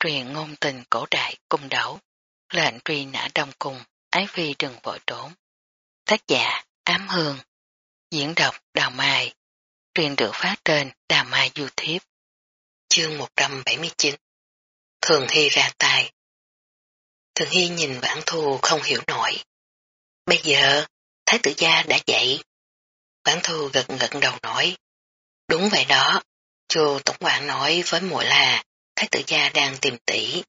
truyền ngôn tình cổ đại cung đấu, lệnh truy nã đông cung, ái phi đừng vội trốn. Tác giả Ám Hương, diễn đọc Đào Mai, truyền được phát trên Đào Mai YouTube. Chương 179 Thường Hy ra tay Thường Hy nhìn bản thù không hiểu nổi. Bây giờ, Thái tử gia đã dậy. Bản thù gật gật đầu nói. Đúng vậy đó, chùa Tổng quản nói với muội là Thái tử gia đang tìm tỷ.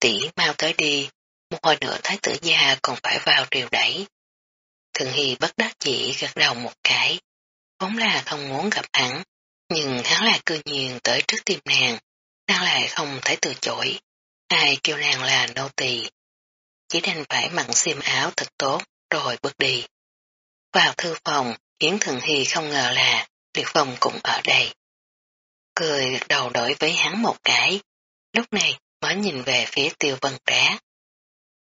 Tỷ mau tới đi, một hồi nữa Thái tử gia còn phải vào triều đẩy. Thường Hy bất đắc chỉ gật đầu một cái. Vốn là không muốn gặp hắn, nhưng hắn là cư nhiên tới trước tim nàng, nàng lại không thể từ chối. Ai kêu nàng là nô tỳ Chỉ đành phải mặn xiêm áo thật tốt, rồi bước đi. Vào thư phòng, Yến Thường Hy không ngờ là Liệt Phong cũng ở đây. Cười gật đầu đổi với hắn một cái, lúc này mới nhìn về phía tiêu vân trá.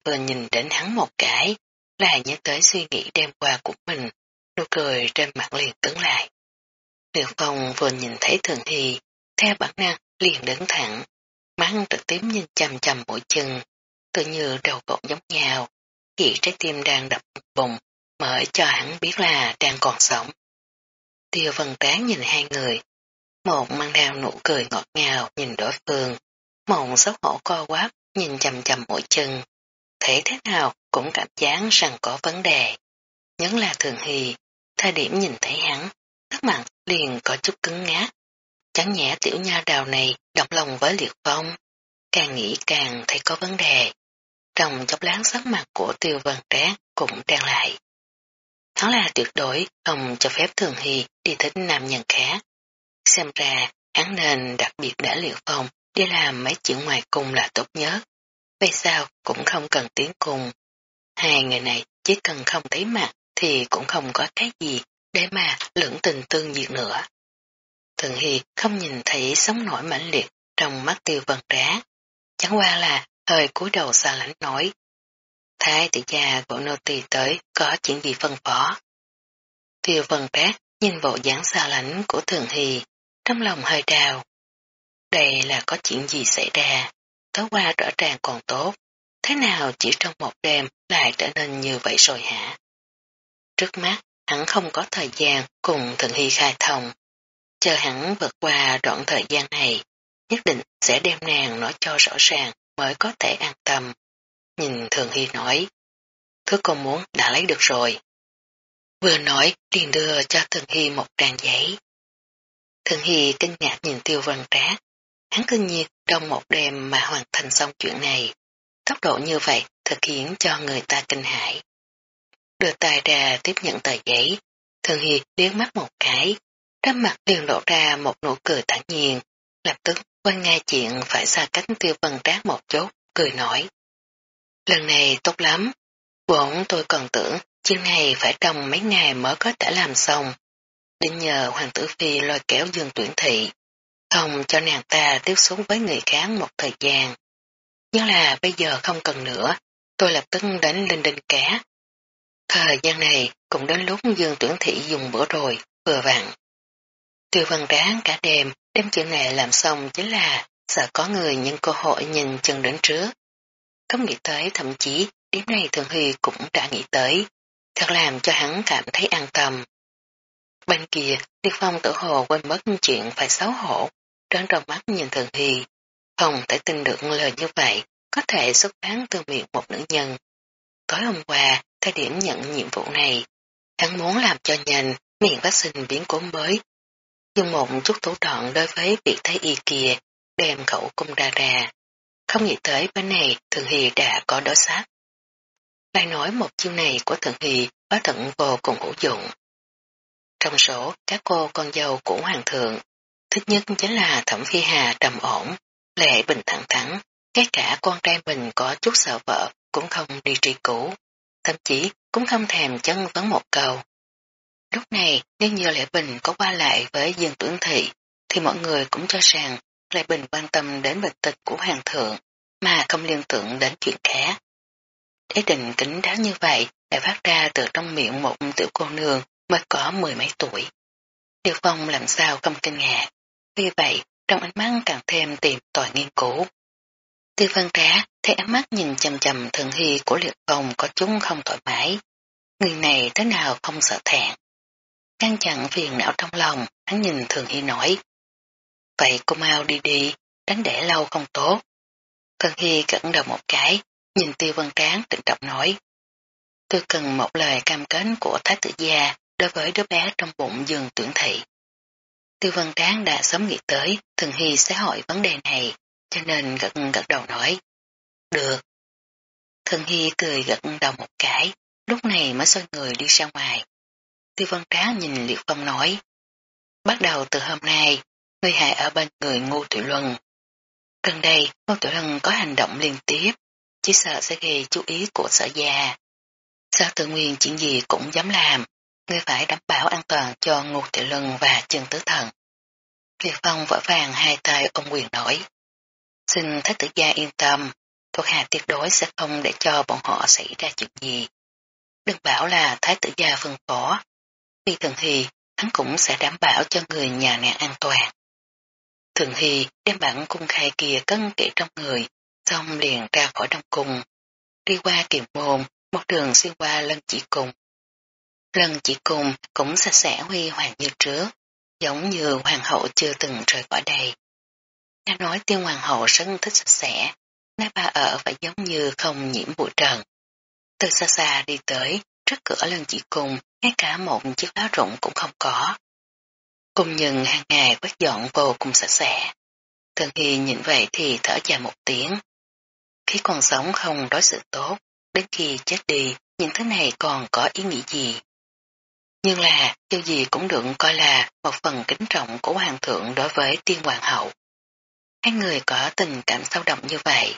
Vừa nhìn đến hắn một cái, lại nhớ tới suy nghĩ đêm qua của mình, nụ cười trên mặt liền cứng lại. Tiêu Phong vừa nhìn thấy Thường thì, theo bản năng liền đứng thẳng, mắt trực tiếp nhìn chầm chầm mũi chân, tự như đầu cột giống nhau, chỉ trái tim đang đập bùng mới cho hắn biết là đang còn sống. Tiêu vân tán nhìn hai người, một mang theo nụ cười ngọt ngào nhìn đối phương, một xấu hổ co quắp nhìn chầm chầm mỗi chân, thế thế nào cũng cảm giác rằng có vấn đề. Nhấn là thường hì, thời điểm nhìn thấy hắn, sắc mặt liền có chút cứng ngát. Chẳng nhẽ tiểu nha đào này động lòng với liệt phong, càng nghĩ càng thấy có vấn đề. Trong chốc láng sắc mặt của tiêu vân trác cũng đang lại. Hắn là tuyệt đối không cho phép thường hì đi thích nam nhân khác. Xem ra hắn nên đặc biệt để liệu phong đi làm mấy chuyện ngoài cùng là tốt nhất. Vậy sao cũng không cần tiến cùng. Hai người này chỉ cần không thấy mặt thì cũng không có cái gì để mà lưỡng tình tương diệt nữa. Thường Hy không nhìn thấy sống nổi mãnh liệt trong mắt tiêu vân trá. Chẳng qua là hơi cúi đầu xa lãnh nói. Thái tử gia của nô tỳ tới có chuyện gì phân phó. Tiêu vân trá nhìn bộ dáng xa lãnh của Thường Hy, trong lòng hơi đào. Đây là có chuyện gì xảy ra, tối qua rõ ràng còn tốt, thế nào chỉ trong một đêm lại trở nên như vậy rồi hả? Trước mắt, hắn không có thời gian cùng thần Hy khai thông. Chờ hắn vượt qua đoạn thời gian này, nhất định sẽ đem nàng nói cho rõ ràng mới có thể an tâm. Nhìn Thường Hy nói, thứ con muốn đã lấy được rồi. Vừa nói liền đưa cho Thường Hy một trang giấy. Thường Hy kinh ngạc nhìn tiêu văn trác. Hắn kinh nhiên trong một đêm mà hoàn thành xong chuyện này. Tốc độ như vậy thực hiện cho người ta kinh hãi. Đưa tay ra tiếp nhận tờ giấy. Thường Hy liếc mắt một cái. Trên mặt liền lộ ra một nụ cười thản nhiên. Lập tức quên ngay chuyện phải xa cách tiêu văn trác một chút, cười nói. Lần này tốt lắm. bọn tôi còn tưởng chuyện này phải trong mấy ngày mới có thể làm xong định nhờ Hoàng tử Phi lôi kéo Dương Tuyển Thị, không cho nàng ta tiếp xúc với người khác một thời gian. Nhưng là bây giờ không cần nữa, tôi lập tức đến Linh Đinh Cá. Thời gian này cũng đến lúc Dương Tuyển Thị dùng bữa rồi, vừa vặn. Tiêu văn ráng cả đêm, đem chuyện này làm xong chính là sợ có người nhân cơ hội nhìn chân đến trước. Không nghĩ tới thậm chí điểm này Thường Huy cũng đã nghĩ tới, thật làm cho hắn cảm thấy an tâm. Bên kia, Điệt Phong tự hồ quên mất chuyện phải xấu hổ, trơn trong mắt nhìn Thường Hy. Không thể tin được lời như vậy, có thể xuất bán từ miệng một nữ nhân. Tối hôm qua, thời điểm nhận nhiệm vụ này, hắn muốn làm cho nhanh, miệng phát sinh biến cố mới. Dùng một chút thủ đoạn đối với việc thấy y kia, đem khẩu cung ra ra. Không nghĩ tới bên này Thường Hy đã có đối sát. Lại nói một chiêu này của Thường Hy có thận vô cùng hữu dụng. Trong số các cô con dâu của Hoàng thượng, thích nhất chính là Thẩm Phi Hà trầm ổn, lệ bình thẳng thắn, ngay cả con trai mình có chút sợ vợ cũng không đi truy cứu, thậm chí cũng không thèm chân vấn một câu. Lúc này, nếu như Lệ Bình có qua lại với Dương Tuấn Thị, thì mọi người cũng cho rằng Lệ Bình quan tâm đến bệnh tịch của Hoàng thượng, mà không liên tưởng đến chuyện khác. Ý định kính đáo như vậy lại phát ra từ trong miệng một tiểu cô nương mới có mười mấy tuổi. Điều phong làm sao không kinh ngạc. Vì vậy, trong ánh mắt càng thêm tìm tòi nghiên cứu. Tiêu văn trá thấy ánh mắt nhìn chầm chầm thường hy của liệt phong có chúng không thoải mái. Người này thế nào không sợ thẹn. Ngăn chặn phiền não trong lòng, hắn nhìn thường hy nói. Vậy cô mau đi đi, đánh để lâu không tốt. Thường hy cẩn đầu một cái, nhìn tiêu văn tráng trịnh trọng nói. Tôi cần một lời cam kết của thái tử gia đối với đứa bé trong bụng giường tuyển thị. Tiêu văn tráng đã sớm nghĩ tới Thường Hy sẽ hỏi vấn đề này, cho nên gật gật đầu nói. Được. Thường Hy cười gật đầu một cái, lúc này mới xoay người đi ra ngoài. Tiêu văn tráng nhìn Liệt Phong nói. Bắt đầu từ hôm nay, người hại ở bên người Ngô Tiểu Luân. Gần đây, Ngô Tiểu Luân có hành động liên tiếp, chỉ sợ sẽ gây chú ý của sở gia. Sao tự nguyên chuyện gì cũng dám làm, ngươi phải đảm bảo an toàn cho Ngô Tiểu Luân và trương Tứ Thần. Liệt Phong vỡ vàng hai tay ông quyền nổi. Xin Thái tử gia yên tâm, thuộc hạ tuyệt đối sẽ không để cho bọn họ xảy ra chuyện gì. Đừng bảo là Thái tử gia phân phó. vì Thường Hy, hắn cũng sẽ đảm bảo cho người nhà nàng an toàn. Thường Hy đem bản cung khai kia cân kỹ trong người, xong liền ra khỏi đông cung. Đi qua kiềm môn, một đường xuyên qua lân chỉ cùng. Lần chỉ cùng cũng sạch sẽ huy hoàng như trước, giống như hoàng hậu chưa từng rời khỏi đây. Nghe nói tiên hoàng hậu rất thích sạch sẽ, nơi ba ở phải giống như không nhiễm bụi trần. Từ xa xa đi tới, trước cửa lần chỉ cùng, ngay cả một chiếc lá rụng cũng không có. Cùng nhưng hàng ngày quét dọn vô cùng sạch sẽ. Thường Hy nhìn vậy thì thở dài một tiếng. Khi còn sống không đối xử tốt, đến khi chết đi, những thứ này còn có ý nghĩa gì? Nhưng là, điều gì cũng được coi là một phần kính trọng của hoàng thượng đối với tiên hoàng hậu. Hai người có tình cảm sâu đậm như vậy.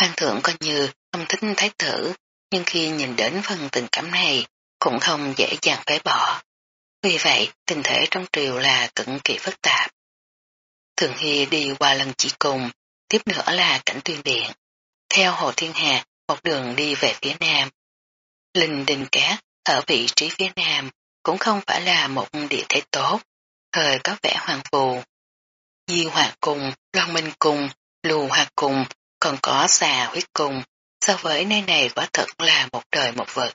Hoàng thượng coi như không thích thái tử, nhưng khi nhìn đến phần tình cảm này, cũng không dễ dàng phế bỏ. Vì vậy, tình thể trong triều là cực kỳ phức tạp. Thường Hy đi qua lần chỉ cùng, tiếp nữa là cảnh tuyên điện. Theo Hồ Thiên Hà, một đường đi về phía nam. Linh Đình Cát ở vị trí phía nam cũng không phải là một địa thế tốt, thời có vẻ hoàng phù. Di hòa cùng, loan minh cùng, lù hòa cùng, còn có xà huyết cùng, so với nơi này quả thật là một đời một vật.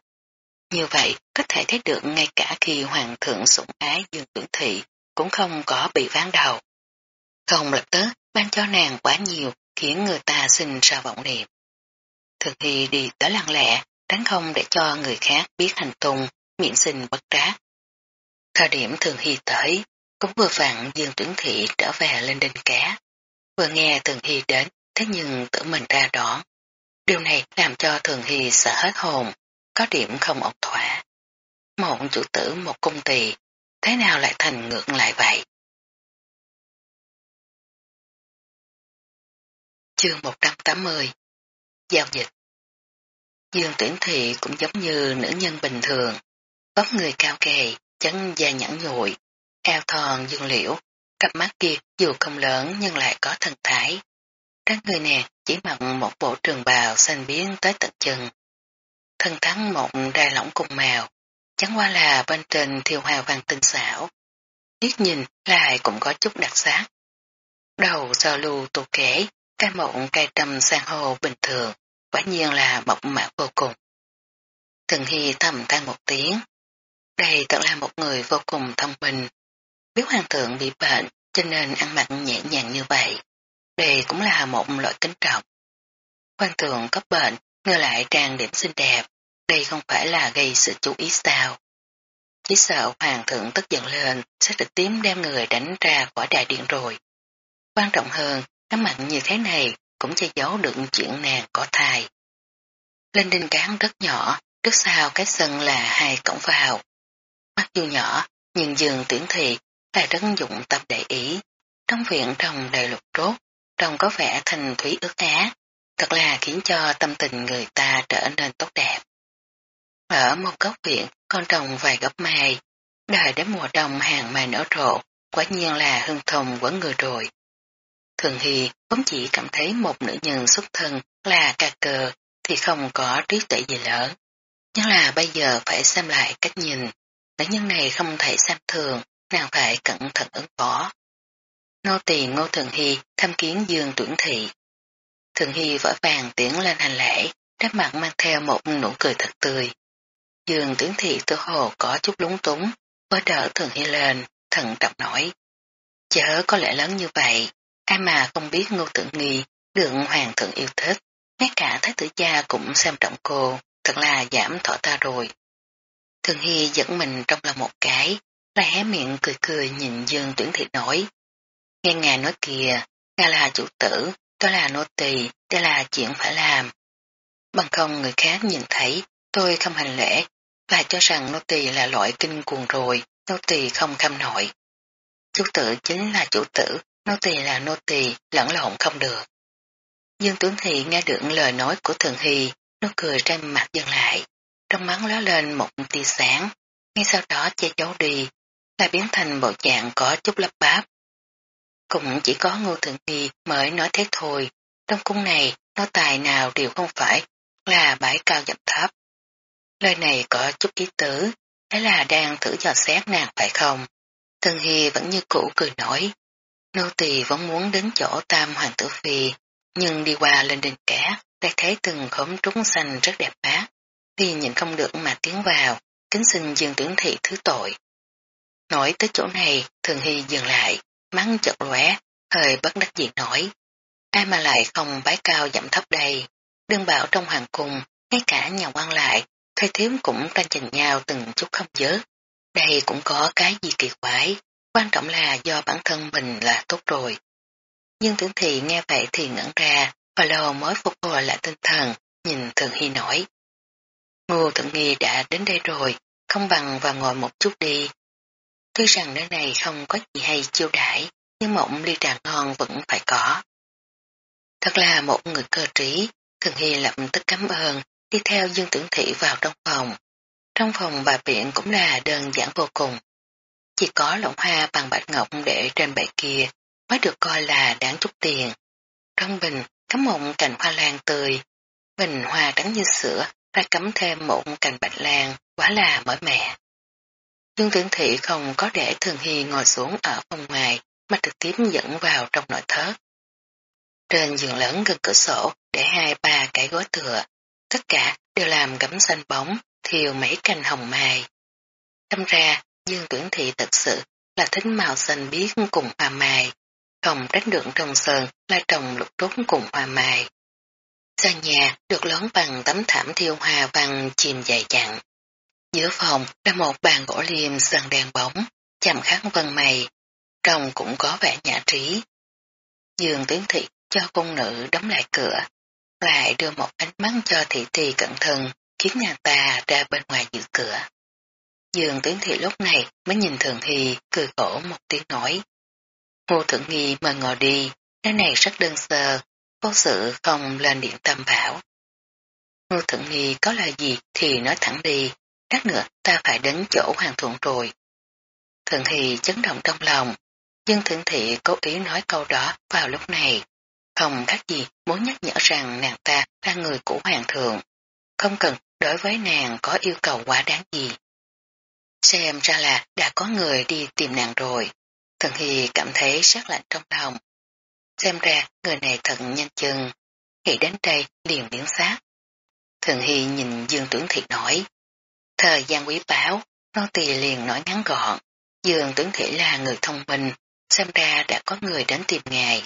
Như vậy, có thể thấy được ngay cả khi hoàng thượng sủng ái dương tưởng thị, cũng không có bị ván đầu. Không lập tức, ban cho nàng quá nhiều, khiến người ta sinh ra vọng niệm. Thường thì đi tới lặng lẽ, tránh không để cho người khác biết hành tung, miệng sinh bất trá. Thời điểm thường hy tới, cũng vừa vặn dương tuấn thị trở về lên đinh cá. Vừa nghe thường hy đến, thế nhưng tự mình ra đón. Điều này làm cho thường hy sợ hết hồn, có điểm không ổn thỏa. Một chủ tử một cung ty, thế nào lại thành ngược lại vậy? Chương 180 Giao dịch Dương tuyển thị cũng giống như nữ nhân bình thường, vóc người cao kề, chân da nhẵn nhụi, eo thon dương liễu, cặp mắt kia dù không lớn nhưng lại có thần thái. Các người nè chỉ mặc một bộ trường bào xanh biến tới tận chân. Thân thắng một đai lỏng cùng màu, chẳng qua là bên trên thiêu hào vàng tinh xảo. Liếc nhìn lại cũng có chút đặc sắc. Đầu do lưu tu kể, cây mộng cây trầm sang hồ bình thường, quả nhiên là mộng mạc vô cùng. Thường Hy thầm than một tiếng. Đây thật là một người vô cùng thông minh. Biết hoàng thượng bị bệnh cho nên ăn mặc nhẹ nhàng như vậy. Đây cũng là một loại kính trọng. Hoàng thượng có bệnh, ngơ lại trang điểm xinh đẹp. Đây không phải là gây sự chú ý sao. Chỉ sợ hoàng thượng tức giận lên sẽ trực tiếp đem người đánh ra khỏi đại điện rồi. Quan trọng hơn, cái mặt như thế này cũng che giấu được chuyện nàng có thai. Lên đinh cán rất nhỏ, trước sau cái sân là hai cổng vào. Mặc dù nhỏ, nhưng giường tuyển thị lại rất dụng tâm để ý. Trong viện trồng đầy lục rốt, trông có vẻ thành thủy ước á, thật là khiến cho tâm tình người ta trở nên tốt đẹp. Ở một góc viện con trồng vài gốc mai, đợi đến mùa đông hàng mai nở rộ, quả nhiên là hương thông quấn người rồi. Thường Hy vốn chỉ cảm thấy một nữ nhân xuất thân là ca cờ thì không có trí tuệ gì lớn. Nhưng là bây giờ phải xem lại cách nhìn, nữ nhân này không thể xem thường, nàng phải cẩn thận ứng phó. Nô tỳ Ngô Thường Hy tham kiến Dương Tuyển Thị. Thường Hy vỡ vàng tiến lên hành lễ, đáp mặt mang theo một nụ cười thật tươi. Dương Tuyển thị tự hồ có chút lúng túng, với đỡ Thường Hy lên, thận trọng nói. Chớ có lẽ lớn như vậy, ai mà không biết ngô tự nghi, được hoàng thượng yêu thích, ngay cả thái tử cha cũng xem trọng cô, thật là giảm thọ ta rồi. Thường Hy dẫn mình trong lòng một cái, lại hé miệng cười cười nhìn Dương tuyển thị nói. Nghe ngài nói kìa, ngài là chủ tử, tôi là nô tỳ, đây là chuyện phải làm. Bằng không người khác nhìn thấy, tôi không hành lễ, và cho rằng nô tỳ là loại kinh cuồng rồi, nô tỳ không khâm nổi. Chủ tử chính là chủ tử, nô tỳ là nô tỳ, lẫn lộn không được. Dương Tuấn Thị nghe được lời nói của Thường Hy, nó cười trên mặt dừng lại, trong mắt ló lên một tia sáng, ngay sau đó che giấu đi, lại biến thành bộ dạng có chút lấp báp. Cũng chỉ có Ngô Thượng Nghi mới nói thế thôi, trong cung này, nó tài nào đều không phải là bãi cao dập thấp. Lời này có chút ý tứ, thế là đang thử dò xét nàng phải không? Thường Hy vẫn như cũ cười nói, nô tỳ vẫn muốn đến chỗ tam hoàng tử phi, nhưng đi qua lên đình cả, lại thấy từng khóm trúng xanh rất đẹp mắt, thì nhìn không được mà tiến vào, kính xin dương tưởng thị thứ tội. Nói tới chỗ này, thường hy dừng lại, mắng chợt lóe, hơi bất đắc dĩ nổi. Ai mà lại không bái cao dặm thấp đây, đương bảo trong hoàng cung, ngay cả nhà quan lại, thuê thiếu cũng tranh chừng nhau từng chút không dớt. Đây cũng có cái gì kỳ quái, quan trọng là do bản thân mình là tốt rồi. Nhưng tưởng thị nghe vậy thì ngẩn ra, và lâu mới phục hồi lại tinh thần, nhìn Thường Hy nói. Ngô Thượng Nghi đã đến đây rồi, không bằng vào ngồi một chút đi. Tuy rằng nơi này không có gì hay chiêu đãi, nhưng mộng ly trà ngon vẫn phải có. Thật là một người cơ trí, Thường Hy lập tức cảm ơn, đi theo Dương Tưởng Thị vào trong phòng. Trong phòng bà biện cũng là đơn giản vô cùng. Chỉ có lộng hoa bằng bạch ngọc để trên bệ kia mới được coi là đáng chút tiền. Trong bình cắm một cành hoa lan tươi, bình hoa trắng như sữa, lại cắm thêm một cành bạch lan, quá là mới mẻ. Dương Tưởng Thị không có để Thường Hy ngồi xuống ở phòng ngoài, mà trực tiếp dẫn vào trong nội thất. Trên giường lớn gần cửa sổ để hai ba cái gối tựa, tất cả đều làm gấm xanh bóng, thiều mấy cành hồng mai. Tâm ra, Dương Tuyển Thị thật sự là thính màu xanh biếc cùng hoa mai, không tránh được trong sơn là trồng lục trúc cùng hoa mai. Sàn nhà được lớn bằng tấm thảm thiêu hòa bằng chìm dày dặn. Giữa phòng là một bàn gỗ liềm sàn đèn bóng, chạm khắc vân mày, trông cũng có vẻ nhã trí. Dường tuyến Thị cho công nữ đóng lại cửa, lại đưa một ánh mắt cho thị tỳ cẩn thận, khiến nàng ta ra bên ngoài giữ cửa. Dường Tuyến Thị lúc này mới nhìn Thường thì cười khổ một tiếng nói. Ngô Thượng Nghi mời ngồi đi, cái này rất đơn sơ, vô sự không lên điện tâm bảo. Ngô Thượng Nghi có là gì thì nói thẳng đi, đắt nữa ta phải đến chỗ hoàng thượng rồi. Thượng Hy chấn động trong lòng, nhưng Thượng Thị cố ý nói câu đó vào lúc này. Không khác gì muốn nhắc nhở rằng nàng ta là người của hoàng thượng. Không cần đối với nàng có yêu cầu quá đáng gì. Xem ra là đã có người đi tìm nàng rồi. Thần Hy cảm thấy sát lạnh trong lòng. Xem ra người này thật nhanh chân. Nghĩ đến đây liền biến sát. thường Hy nhìn Dương Tuấn Thị nói. Thời gian quý báo, nó tì liền nói ngắn gọn. Dương Tuấn Thị là người thông minh, xem ra đã có người đến tìm ngài.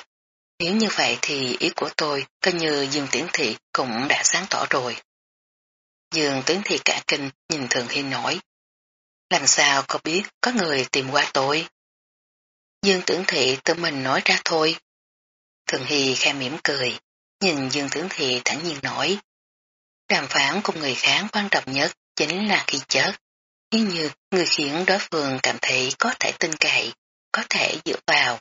Nếu như vậy thì ý của tôi coi như Dương Tiễn Thị cũng đã sáng tỏ rồi. Dương Tiễn Thị cả kinh nhìn Thường Hy nói. Làm sao có biết có người tìm qua tôi? Dương Tiễn Thị tự mình nói ra thôi. Thường Hy khe mỉm cười, nhìn Dương tướng Thị thẳng nhiên nói. Đàm phán cùng người khác quan trọng nhất chính là khi chết. Nếu như người khiến đối phương cảm thấy có thể tin cậy, có thể dựa vào,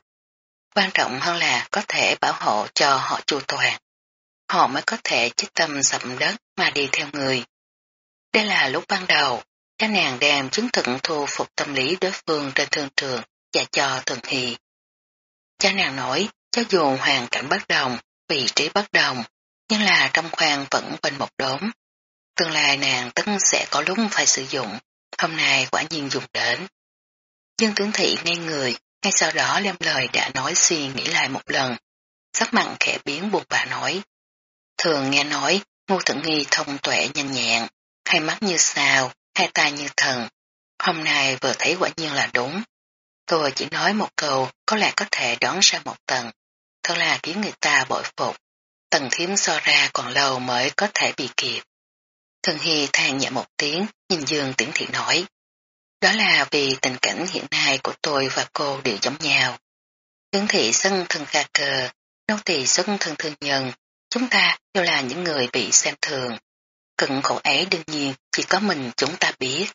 Quan trọng hơn là có thể bảo hộ cho họ chu toàn. Họ mới có thể chết tâm sậm đất mà đi theo người. Đây là lúc ban đầu, cha nàng đem chứng thực thu phục tâm lý đối phương trên thương trường và cho thường hì. Cha nàng nói, cho dù hoàn cảnh bất đồng, vị trí bất đồng, nhưng là trong khoang vẫn bên một đốm. Tương lai nàng tất sẽ có lúc phải sử dụng, hôm nay quả nhiên dùng đến. Dương tướng thị ngay người, ngay sau đó đem lời đã nói suy nghĩ lại một lần. Sắc mặn khẽ biến buộc bà nói, Thường nghe nói, ngu thượng nghi thông tuệ nhanh nhẹn, hai mắt như sao, hai tay như thần. Hôm nay vừa thấy quả nhiên là đúng. Tôi chỉ nói một câu có lẽ có thể đón ra một tầng. Thật là khiến người ta bội phục. Tầng thiếm so ra còn lâu mới có thể bị kịp. Thần Hy than nhẹ một tiếng, nhìn Dương Tiễn Thị nói. Đó là vì tình cảnh hiện nay của tôi và cô đều giống nhau. Tiễn Thị sân thân ca cờ, nô tỳ sân thân thương nhân, chúng ta đều là những người bị xem thường. Cận khổ ấy đương nhiên chỉ có mình chúng ta biết.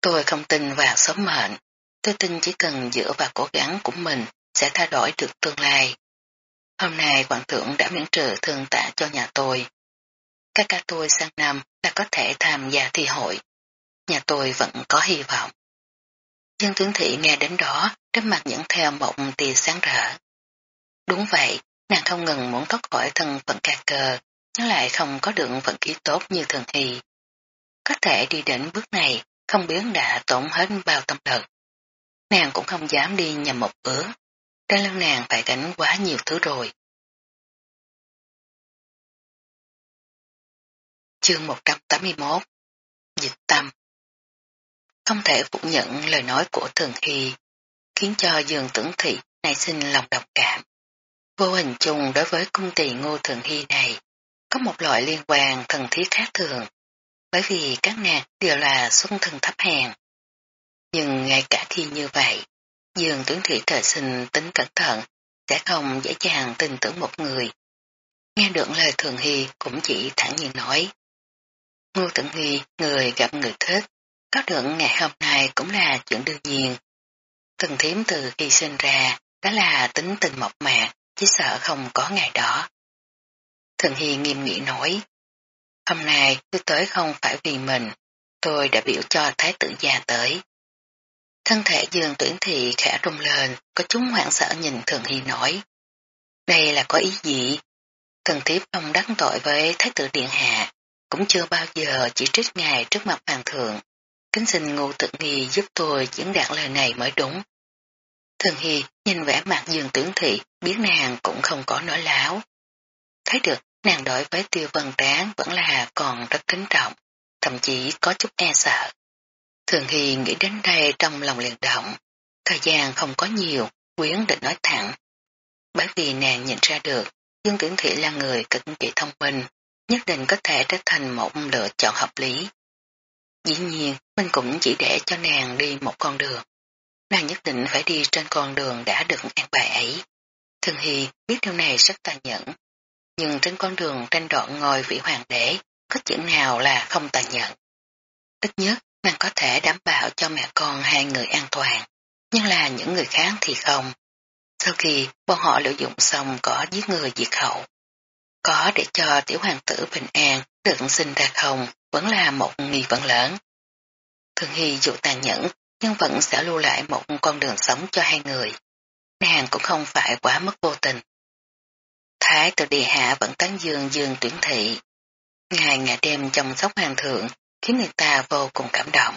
Tôi không tin vào số mệnh, tôi tin chỉ cần dựa vào cố gắng của mình sẽ thay đổi được tương lai. Hôm nay quản thượng đã miễn trừ thương tạ cho nhà tôi. Các ca tôi sang năm đã có thể tham gia thi hội. Nhà tôi vẫn có hy vọng. Dương tướng thị nghe đến đó, trên mặt dẫn theo một tia sáng rỡ. Đúng vậy, nàng không ngừng muốn thoát khỏi thân phận ca cờ, nhưng lại không có được vận khí tốt như thường thì. Có thể đi đến bước này, không biết đã tổn hết bao tâm lực. Nàng cũng không dám đi nhầm một bước. Trên lưng nàng phải gánh quá nhiều thứ rồi. Chương 181 Dịch tâm Không thể phủ nhận lời nói của Thường Hy, khiến cho dường tưởng thị nảy sinh lòng đồng cảm. Vô hình chung đối với cung tỳ ngô Thường Hy này, có một loại liên quan thần thiết khác thường, bởi vì các nàng đều là xuân thần thấp hèn. Nhưng ngay cả khi như vậy, dường tướng thị trời sinh tính cẩn thận, sẽ không dễ dàng tin tưởng một người. Nghe được lời Thường Hy cũng chỉ thẳng nhiên nói. Ngô Tưởng Huy, người gặp người thích, có được ngày hôm nay cũng là chuyện đương nhiên. Từng thiếm từ khi sinh ra, đó là tính tình mộc mạc, chỉ sợ không có ngày đó. Thường Hy nghiêm nghị nói, hôm nay tôi tới không phải vì mình, tôi đã biểu cho thái tử già tới. Thân thể dương tuyển thị khẽ rung lên, có chúng hoảng sợ nhìn Thường Hy nói. Đây là có ý gì? Thần thiếp không đắc tội với thái tử điện hạ, cũng chưa bao giờ chỉ trích ngài trước mặt hoàng thượng. Kính xin ngô tự nghi giúp tôi diễn đạt lời này mới đúng. Thường Hy nhìn vẻ mặt dương Tuyển thị, biết nàng cũng không có nói láo. Thấy được nàng đối với tiêu vân tráng vẫn là còn rất kính trọng, thậm chí có chút e sợ. Thường Hy nghĩ đến đây trong lòng liền động, thời gian không có nhiều, quyến định nói thẳng. Bởi vì nàng nhìn ra được, Dương Tuyển Thị là người cực kỳ thông minh, nhất định có thể trở thành một lựa chọn hợp lý. Dĩ nhiên, mình cũng chỉ để cho nàng đi một con đường. Nàng nhất định phải đi trên con đường đã được an bài ấy. Thường Hy biết điều này rất tàn nhẫn, nhưng trên con đường tranh đoạn ngôi vị hoàng đế, có chuyện nào là không tàn nhẫn. Ít nhất, nàng có thể đảm bảo cho mẹ con hai người an toàn, nhưng là những người khác thì không. Sau khi bọn họ lợi dụng xong có giết người diệt khẩu, có để cho tiểu hoàng tử bình an được sinh ra không vẫn là một nghi vấn lớn. Thường Hy dù tàn nhẫn nhưng vẫn sẽ lưu lại một con đường sống cho hai người. Nàng cũng không phải quá mất vô tình. Thái từ địa hạ vẫn tán dương dương tuyển thị. Ngày ngày đêm chăm sóc hoàng thượng khiến người ta vô cùng cảm động.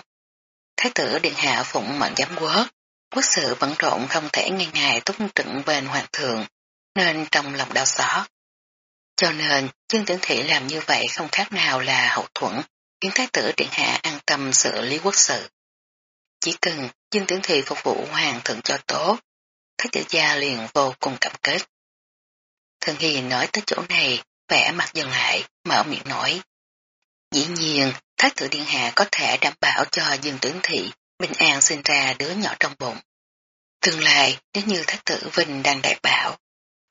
Thái tử điện hạ phụng mệnh giám quốc, quốc sự bận rộn không thể ngay ngày túc trựng bên hoàng thượng, nên trong lòng đau xót. Cho nên, Dương Tưởng Thị làm như vậy không khác nào là hậu thuẫn, khiến thái tử điện hạ an tâm xử lý quốc sự. Chỉ cần Dương Tưởng Thị phục vụ hoàng thượng cho tốt, thái tử gia liền vô cùng cảm kết. Thần Hy nói tới chỗ này, vẻ mặt dừng lại, mở miệng nói. Dĩ nhiên, thái tử điện hạ có thể đảm bảo cho Dương Tưởng Thị bình an sinh ra đứa nhỏ trong bụng. Tương lai, nếu như thái tử Vinh đang đại bảo,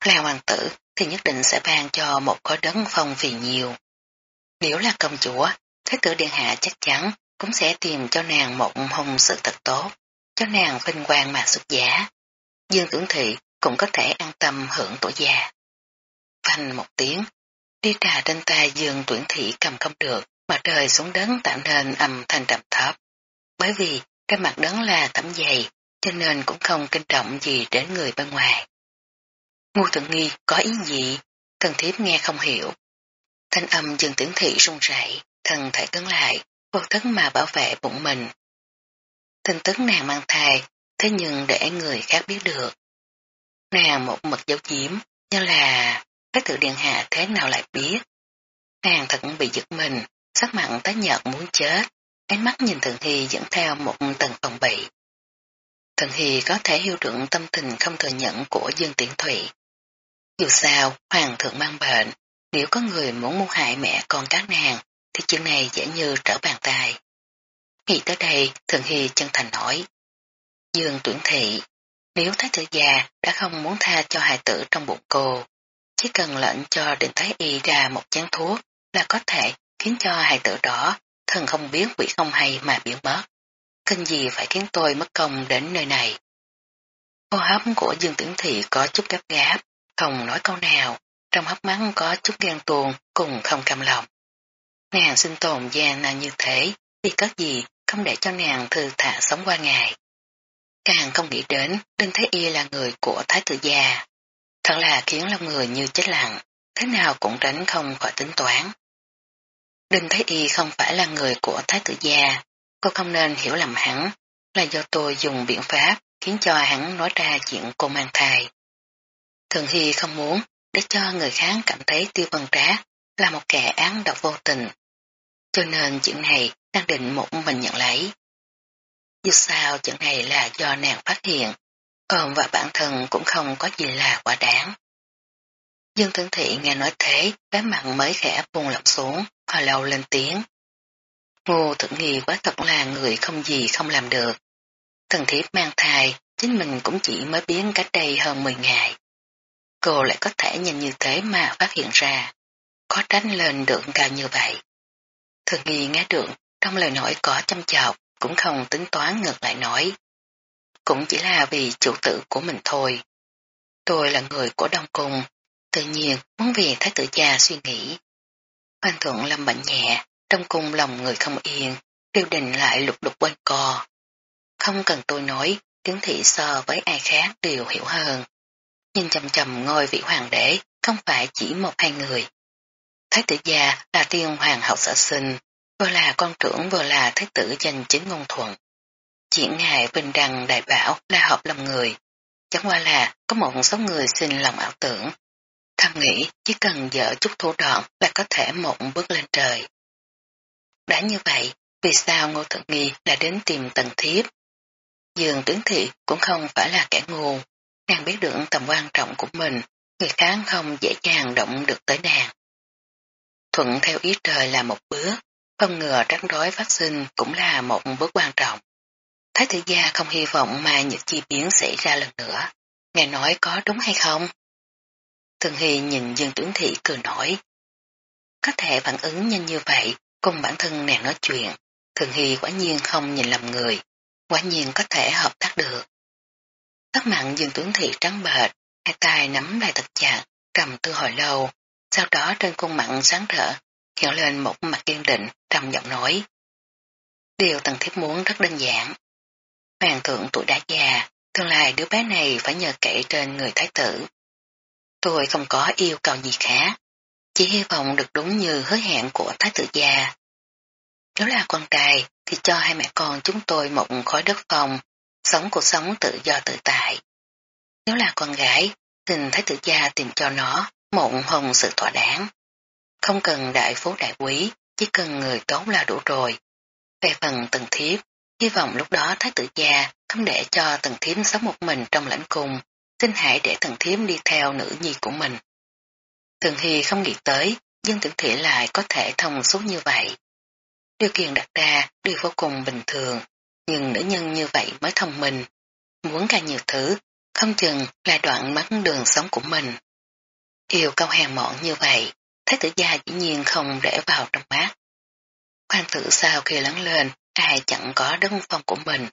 là hoàng tử thì nhất định sẽ ban cho một có đấng phong vì nhiều. Nếu là công chúa, Thái tử Điện Hạ chắc chắn cũng sẽ tìm cho nàng một hôn sự thật tốt, cho nàng vinh quang mà xuất giá. Dương Tưởng Thị cũng có thể an tâm hưởng tuổi già. Phanh một tiếng, đi trà trên tay Dương Tuyển Thị cầm không được, mà trời xuống đấng tạo nên âm thanh trầm thấp. Bởi vì cái mặt đấng là tấm dày, cho nên cũng không kinh trọng gì đến người bên ngoài. Ngô Thượng Nghi có ý gì? Thần thiếp nghe không hiểu. Thanh âm dừng tưởng thị run rẩy, thần thể cứng lại, vô thức mà bảo vệ bụng mình. Tin tức nàng mang thai, thế nhưng để người khác biết được. Nàng một mật dấu chiếm, như là các tự điện hạ thế nào lại biết, Nàng thật bị giật mình, sắc mặn tái nhợt muốn chết, ánh mắt nhìn Thường Hy dẫn theo một tầng phòng bị. Thường Hy có thể hiểu được tâm tình không thừa nhận của Dương Tiễn Thụy. Dù sao, Hoàng thượng mang bệnh, nếu có người muốn mua hại mẹ con các nàng, thì chuyện này dễ như trở bàn tay. Nghĩ tới đây, Thường Hy chân thành nói. Dương tuyển thị, nếu Thái tử già đã không muốn tha cho hài tử trong bụng cô, chỉ cần lệnh cho định Thái Y ra một chén thuốc là có thể khiến cho hài tử đó thần không biết quỷ không hay mà biến mất. Kinh gì phải khiến tôi mất công đến nơi này. Hô hấp của Dương Tiễn Thị có chút gấp gáp, không nói câu nào, trong hấp mắng có chút ghen tuồng cùng không cam lòng. Nàng sinh tồn gian nàng như thế, thì có gì không để cho nàng thư thả sống qua ngày. Càng không nghĩ đến Đinh Thái Y là người của Thái tử già. Thật là khiến lòng người như chết lặng, thế nào cũng tránh không khỏi tính toán. Đinh Thái Y không phải là người của Thái tử gia, cô không nên hiểu lầm hắn, là do tôi dùng biện pháp khiến cho hắn nói ra chuyện cô mang thai. Thường Hy không muốn để cho người khác cảm thấy tiêu vân trá là một kẻ án độc vô tình. Cho nên chuyện này đang định một mình nhận lấy. Dù sao chuyện này là do nàng phát hiện, ôm và bản thân cũng không có gì là quả đáng. Dương Tấn Thị nghe nói thế, bé mặt mới khẽ buông lọc xuống, hồi lâu lên tiếng. Ngô thượng nghi quá thật là người không gì không làm được. Thần thiếp mang thai, chính mình cũng chỉ mới biến cách đây hơn 10 ngày. Cô lại có thể nhìn như thế mà phát hiện ra, có tránh lên được cao như vậy. Thượng nghi nghe được, trong lời nói có chăm chọc, cũng không tính toán ngược lại nói. Cũng chỉ là vì chủ tử của mình thôi. Tôi là người của Đông Cung, tự nhiên muốn vì thái tử cha suy nghĩ. Hoàng Thượng lâm bệnh nhẹ, trong cung lòng người không yên, tiêu đình lại lục đục quanh co. Không cần tôi nói, tiếng thị so với ai khác đều hiểu hơn. Nhìn chầm chầm ngôi vị hoàng đế, không phải chỉ một hai người. Thái tử gia là tiên hoàng hậu sở sinh, vừa là con trưởng vừa là thái tử danh chính ngôn thuận. Chỉ ngài bình đăng đại bảo là hợp lòng người, chẳng qua là có một số người xin lòng ảo tưởng, thầm nghĩ chỉ cần dở chút thủ đoạn là có thể một bước lên trời. Đã như vậy, vì sao Ngô Thượng Nghi lại đến tìm tần thiếp? Dương tuyến thị cũng không phải là kẻ ngu, nàng biết được tầm quan trọng của mình, người khác không dễ dàng động được tới nàng. Thuận theo ý trời là một bước, không ngừa rắc rối phát sinh cũng là một bước quan trọng. Thái tử gia không hy vọng mà những chi biến xảy ra lần nữa. Ngài nói có đúng hay không? Thường Hy nhìn Dương Tuyển Thị cười nổi. Có thể phản ứng nhanh như vậy, cùng bản thân nàng nói chuyện, Thường Hy quả nhiên không nhìn lầm người, quả nhiên có thể hợp tác được. Tóc mặn Dương Tuyển Thị trắng bệch, hai tay nắm lại thật chặt, cầm tư hồi lâu, sau đó trên khuôn mặn sáng rỡ, hiện lên một mặt kiên định, trầm giọng nói. Điều tần thiếp muốn rất đơn giản. Hoàng thượng tuổi đã già, tương lai đứa bé này phải nhờ cậy trên người thái tử, Tôi không có yêu cầu gì khác, chỉ hy vọng được đúng như hứa hẹn của thái tử gia. Nếu là con trai thì cho hai mẹ con chúng tôi một khối đất phòng, sống cuộc sống tự do tự tại. Nếu là con gái, xin thái tử gia tìm cho nó một hồng sự thỏa đáng. Không cần đại phú đại quý, chỉ cần người tốt là đủ rồi. Về phần từng thiếp, hy vọng lúc đó thái tử gia không để cho từng thiếp sống một mình trong lãnh cung, xin hãy để thần thiếm đi theo nữ nhi của mình. Thường Hy không nghĩ tới, nhưng tưởng thị lại có thể thông suốt như vậy. Điều kiện đặt ra đều vô cùng bình thường, nhưng nữ nhân như vậy mới thông minh. Muốn càng nhiều thứ, không chừng là đoạn mất đường sống của mình. Yêu câu hèn mọn như vậy, thái tử gia dĩ nhiên không để vào trong mắt. Hoàng tử sau khi lớn lên, ai chẳng có đất phong của mình.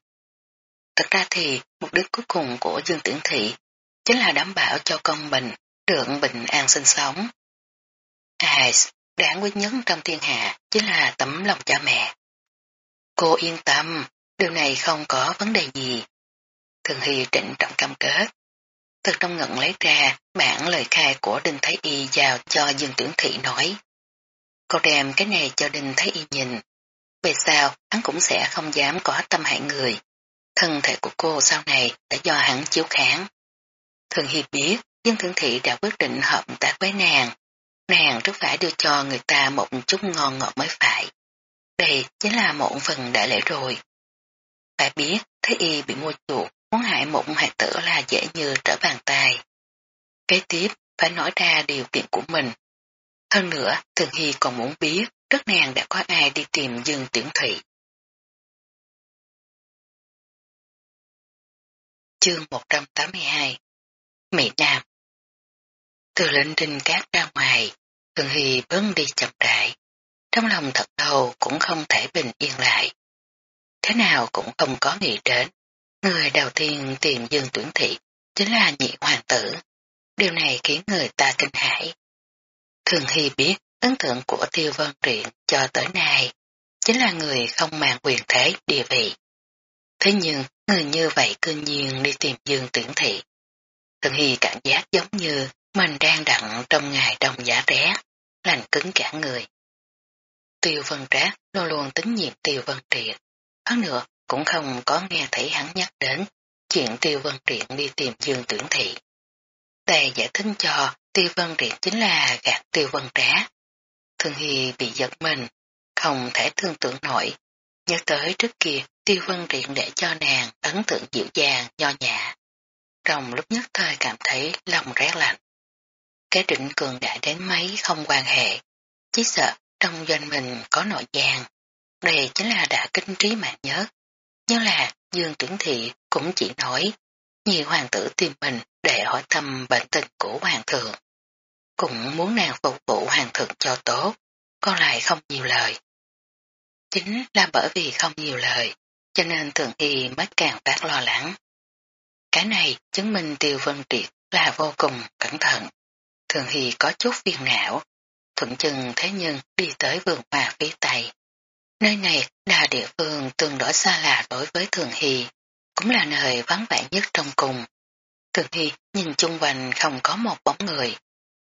Thật ra thì mục đích cuối cùng của Dương Tiễn Thị chính là đảm bảo cho con mình được bình an sinh sống. Ai, đáng quý nhất trong thiên hạ chính là tấm lòng cha mẹ. Cô yên tâm, điều này không có vấn đề gì. Thường Hy trịnh trọng cam kết. Từ trong ngận lấy ra bản lời khai của Đinh Thái Y giao cho Dương tưởng Thị nói. Cô đem cái này cho Đinh Thái Y nhìn. Về sau, hắn cũng sẽ không dám có tâm hại người. Thân thể của cô sau này đã do hắn chiếu kháng. Thường Hiệp biết, dân thượng thị đã quyết định hợp tác với nàng. nàng rất phải đưa cho người ta một chút ngon ngọt mới phải. Đây chính là một phần đại lễ rồi. Phải biết, Thế Y bị mua chuột, muốn hại một hại tử là dễ như trở bàn tay. Kế tiếp, phải nói ra điều kiện của mình. Hơn nữa, Thường Hy còn muốn biết rất nàng đã có ai đi tìm Dương Tuyển Thụy. Chương 182 Mỹ Nam Từ lệnh trinh cát ra ngoài, Thường Hy bớn đi chậm rãi. Trong lòng thật đầu cũng không thể bình yên lại. Thế nào cũng không có nghĩ đến. Người đầu tiên tìm Dương Tuyển Thị chính là nhị hoàng tử. Điều này khiến người ta kinh hãi. Thường Hy biết ấn tượng của Tiêu Vân Truyện cho tới nay chính là người không mang quyền thế địa vị. Thế nhưng người như vậy cư nhiên đi tìm Dương Tuyển Thị. Thường Hy cảm giác giống như mình đang đặng trong ngày đông giá ré, lành cứng cả người. Tiêu Vân Trác luôn luôn tính nhiệm Tiêu Vân Triệt. Hơn nữa cũng không có nghe thấy hắn nhắc đến chuyện Tiêu Vân Triệt đi tìm Dương Tưởng Thị. Đây giải thích cho Tiêu Vân Triệt chính là gạt Tiêu Vân Trác. Thường Hy bị giật mình, không thể thương tưởng nổi. Nhớ tới trước kia Tiêu Vân Triệt để cho nàng ấn tượng dịu dàng, nho nhã. Trong lúc nhất thời cảm thấy lòng rét lạnh. Cái định cường đại đến mấy không quan hệ, chỉ sợ trong doanh mình có nội gian. Đây chính là đã kinh trí mạng nhất. Nhưng là Dương Tuyển Thị cũng chỉ nói nhiều hoàng tử tìm mình để hỏi thăm bệnh tình của hoàng thượng. Cũng muốn nàng phục vụ hoàng thượng cho tốt, còn lại không nhiều lời. Chính là bởi vì không nhiều lời, cho nên Thường Hy mới càng phát lo lắng. Cái này chứng minh Tiêu Vân Triệt là vô cùng cẩn thận. Thường Hy có chút phiền não, thuận chừng thế nhưng đi tới vườn hoa phía Tây. Nơi này là địa phương tương đối xa lạ đối với Thường Hy, cũng là nơi vắng vẻ nhất trong cùng. Thường Hy nhìn chung quanh không có một bóng người.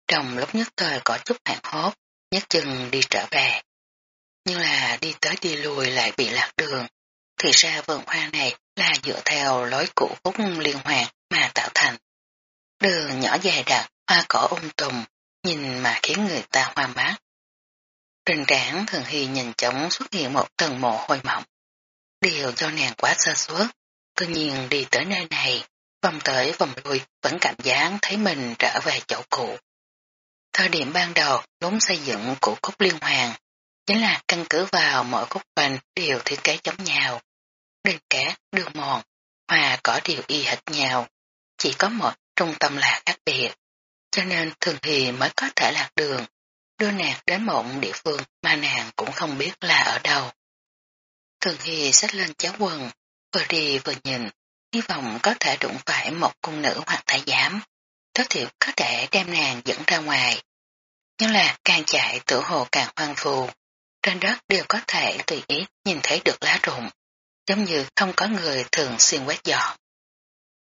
Trong lúc nhất thời có chút hạn hốt, nhất chừng đi trở về. Nhưng là đi tới đi lùi lại bị lạc đường. Thì ra vườn hoa này là dựa theo lối cũ cúc liên hoàn mà tạo thành. Đường nhỏ dài đặc, hoa cỏ ung tùm, nhìn mà khiến người ta hoa mát. Trên trán thường hy nhìn chóng xuất hiện một tầng mồ hôi mỏng. Điều do nàng quá sơ suất, tự nhiên đi tới nơi này, vòng tới vòng lui vẫn cảm giác thấy mình trở về chỗ cũ. Thời điểm ban đầu vốn xây dựng của cúc liên hoàng chính là căn cứ vào mỗi khúc quanh đều thiết kế giống nhau. Đường cát, đường mòn, hòa có điều y hệt nhau, chỉ có một trung tâm là khác biệt, cho nên thường thì mới có thể lạc đường, đưa nàng đến một địa phương mà nàng cũng không biết là ở đâu. Thường Hy xách lên cháo quần, vừa đi vừa nhìn, hy vọng có thể đụng phải một cung nữ hoặc thái giám, tối thiểu có thể đem nàng dẫn ra ngoài. Nhưng là càng chạy tử hồ càng hoang phù, trên đất đều có thể tùy ý nhìn thấy được lá rụng, giống như không có người thường xuyên quét dọn.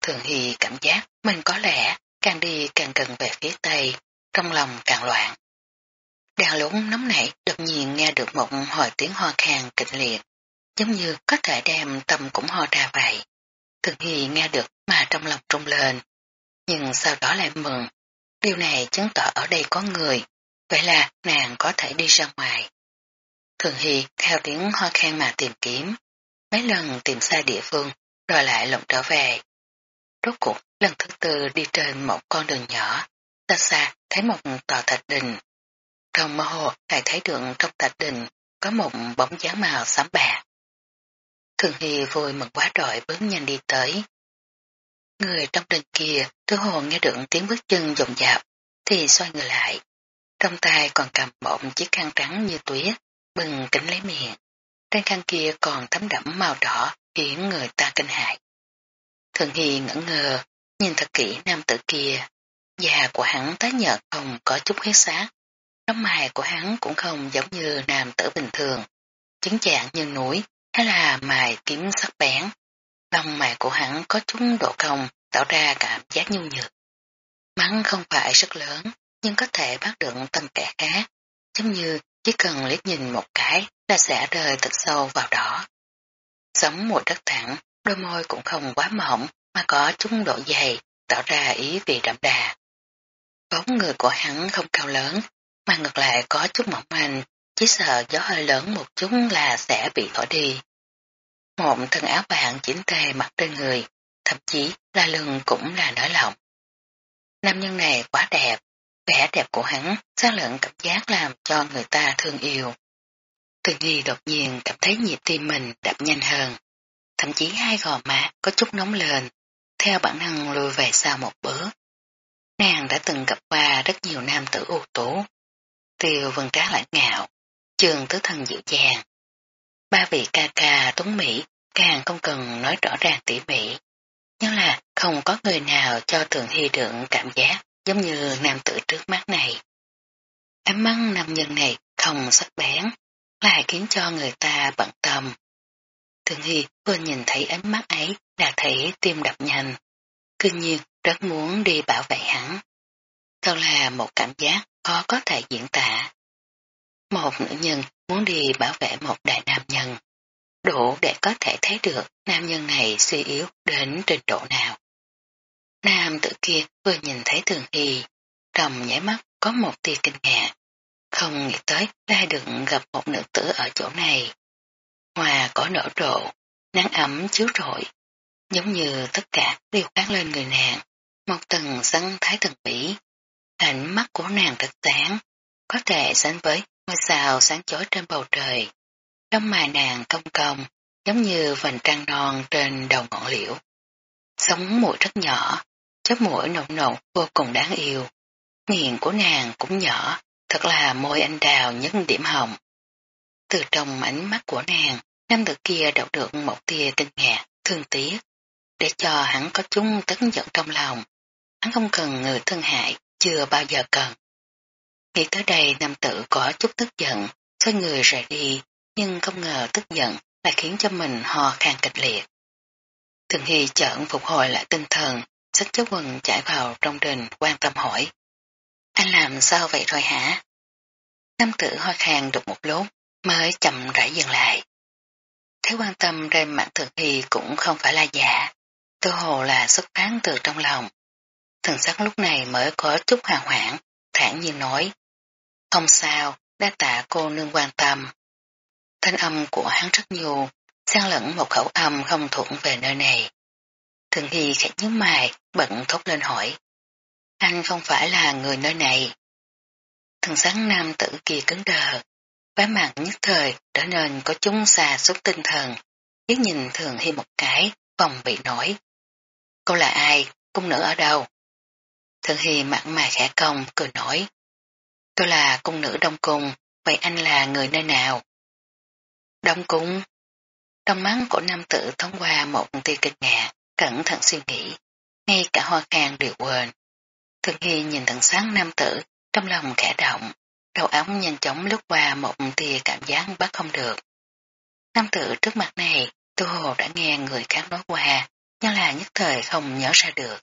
Thường Hy cảm giác mình có lẽ càng đi càng gần về phía tây, trong lòng càng loạn. Đang lúng nóng nảy đột nhiên nghe được một hồi tiếng ho khan kịch liệt, giống như có thể đem tâm cũng ho ra vậy. Thường Hy nghe được mà trong lòng trung lên, nhưng sau đó lại mừng. Điều này chứng tỏ ở đây có người, vậy là nàng có thể đi ra ngoài. Thường Hy theo tiếng ho khan mà tìm kiếm, mấy lần tìm xa địa phương, rồi lại lộng trở về. Rốt cuộc lần thứ tư đi trên một con đường nhỏ, xa xa thấy một tòa thạch đình. Trong mơ hồ lại thấy được trong thạch đình có một bóng dáng màu xám bạc. Thường Hy vui mừng quá rồi bước nhanh đi tới. Người trong đình kia thứ hồ nghe được tiếng bước chân dồn dạp thì xoay người lại. Trong tay còn cầm một chiếc khăn trắng như tuyết, bừng kính lấy miệng. Trên khăn kia còn thấm đẫm màu đỏ khiến người ta kinh hại. Thường Hy ngẩn ngờ, nhìn thật kỹ nam tử kia. Da của hắn tái nhợt không có chút huyết sát. Đóng mày của hắn cũng không giống như nam tử bình thường. Chứng trạng như núi hay là mài kiếm sắc bén. Lông mày của hắn có chút độ cong tạo ra cảm giác nhu nhược. Mắng không phải rất lớn nhưng có thể bắt được tâm kẻ khác. Giống như chỉ cần liếc nhìn một cái là sẽ rơi thật sâu vào đó. Sống một đất thẳng, đôi môi cũng không quá mỏng mà có chút độ dày, tạo ra ý vị đậm đà. Bóng người của hắn không cao lớn, mà ngược lại có chút mỏng manh, chỉ sợ gió hơi lớn một chút là sẽ bị thổi đi. Một thân áo bạn chỉnh tề mặc trên người, thậm chí là lưng cũng là nở lỏng. Nam nhân này quá đẹp, vẻ đẹp của hắn xa lẫn cảm giác làm cho người ta thương yêu. Từ nghi đột nhiên cảm thấy nhịp tim mình đập nhanh hơn, thậm chí hai gò má có chút nóng lên, theo bản năng lùi về sau một bước. Nàng đã từng gặp qua rất nhiều nam tử ưu tú. Tiêu vân trá lãnh ngạo, trường tứ thần dịu dàng. Ba vị ca ca tuấn Mỹ càng không cần nói rõ ràng tỉ mỉ. Nhưng là không có người nào cho thường hy đựng cảm giác giống như nam tử trước mắt này. Ánh mắt nam nhân này không sắc bén, lại khiến cho người ta bận tâm. Thường Hy vừa nhìn thấy ánh mắt ấy đã thấy tim đập nhanh. cư nhiên rất muốn đi bảo vệ hắn. Đó là một cảm giác khó có thể diễn tả. Một nữ nhân muốn đi bảo vệ một đại nam nhân. Đủ để có thể thấy được nam nhân này suy yếu đến trình độ nào. Nam tử kia vừa nhìn thấy thường hy, trong nhảy mắt có một tia kinh ngạc. Không nghĩ tới đã được gặp một nữ tử ở chỗ này. Hoa có nở rộ, nắng ấm chiếu rọi, giống như tất cả đều phát lên người nàng, một tầng sân thái thần mỹ, Ánh mắt của nàng rất sáng, có thể sánh với ngôi sao sáng chói trên bầu trời. Trong mà nàng cong cong, giống như vành trăng non trên đầu ngọn liễu. Sống mũi rất nhỏ, chớp mũi nồng nồng vô cùng đáng yêu. Miệng của nàng cũng nhỏ, thật là môi anh đào nhấn điểm hồng. Từ trong ánh mắt của nàng, nam tử kia đọc được một tia kinh ngạc, thương tiếc, để cho hắn có chung tấn giận trong lòng. Hắn không cần người thương hại, chưa bao giờ cần. Nghĩ tới đây nam tử có chút tức giận, xoay người rời đi, nhưng không ngờ tức giận lại khiến cho mình ho khan kịch liệt. Thường Hy chợn phục hồi lại tinh thần, xách giáo quần chạy vào trong đình quan tâm hỏi. Anh làm sao vậy rồi hả? Nam tử hoa khang được một lúc mới chậm rãi dừng lại. Thế quan tâm trên mặt Thường thì cũng không phải là giả, tư hồ là xuất phát từ trong lòng. Thần sắc lúc này mới có chút hoàng hoảng, thản nhiên nói. Không sao, đa tạ cô nương quan tâm. Thanh âm của hắn rất nhiều, xen lẫn một khẩu âm không thuận về nơi này. Thường Hy khẽ nhớ mày, bận thốt lên hỏi. Anh không phải là người nơi này. Thần sáng nam tử kia cứng đờ, vái mặt nhất thời trở nên có chúng xa xúc tinh thần, liếc nhìn Thường Hy một cái, phòng bị nổi. Cô là ai? Cung nữ ở đâu? Thường Hy mặt mày khẽ công, cười nói. Tôi là cung nữ Đông Cung, vậy anh là người nơi nào? Đông Cung. Trong mắt của nam tử thông qua một tia kinh ngạc, cẩn thận suy nghĩ, ngay cả hoa khang đều quên. Thường Hy nhìn thần sáng nam tử, trong lòng khẽ động, đầu óc nhanh chóng lướt qua một tia cảm giác bắt không được. Nam tử trước mặt này, tu hồ đã nghe người khác nói qua, nhưng là nhất thời không nhớ ra được.